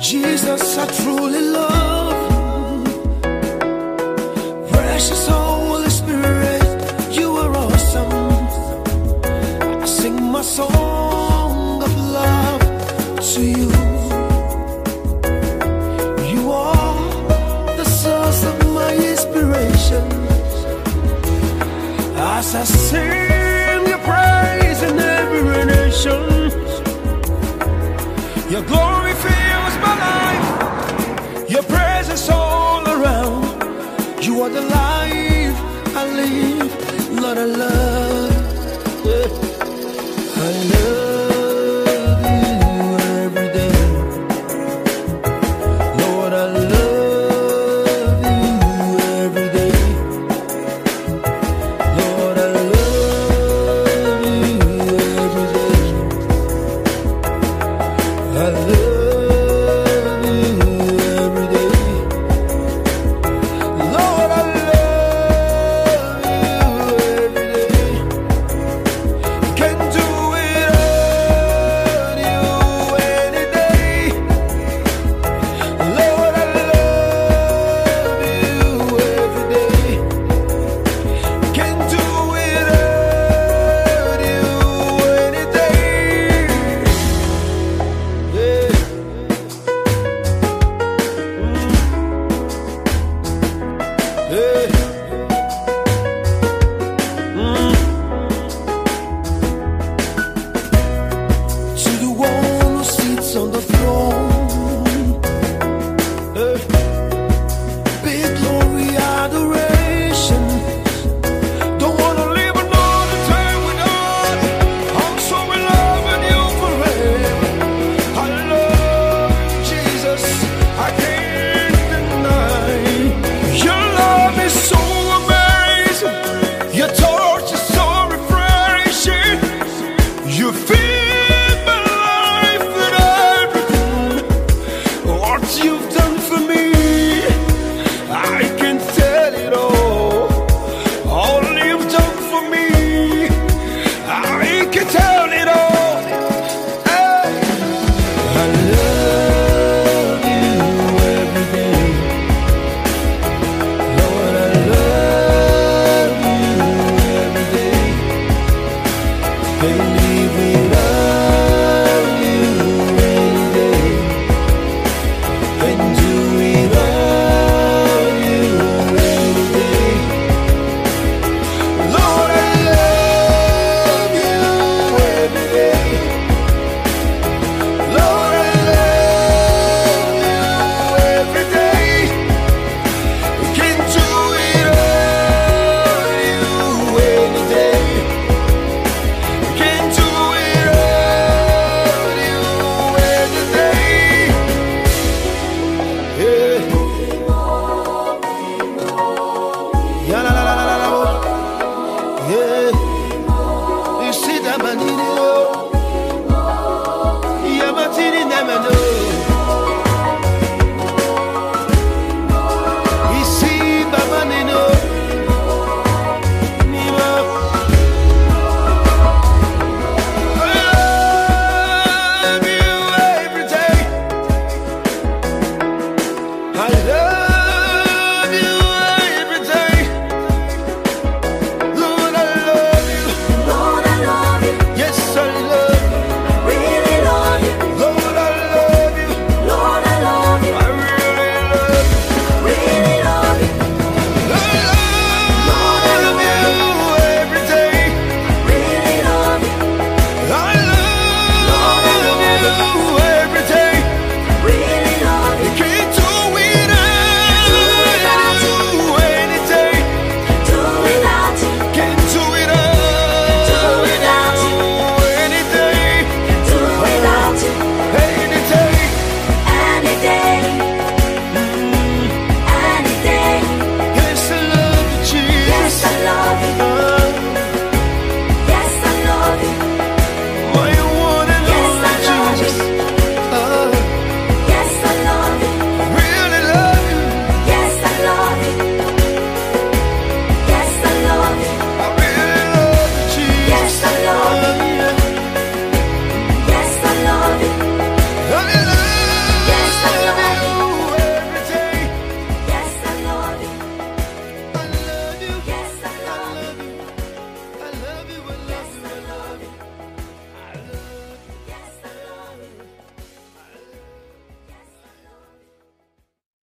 Jesus, I truly love. Precious Holy Spirit, you are awesome. I sing my song of love to you. You are the source of my inspiration. As I sing your praise in every nation, your glory presence all around. You are the life I live, Lord, I love. Yeah. I love.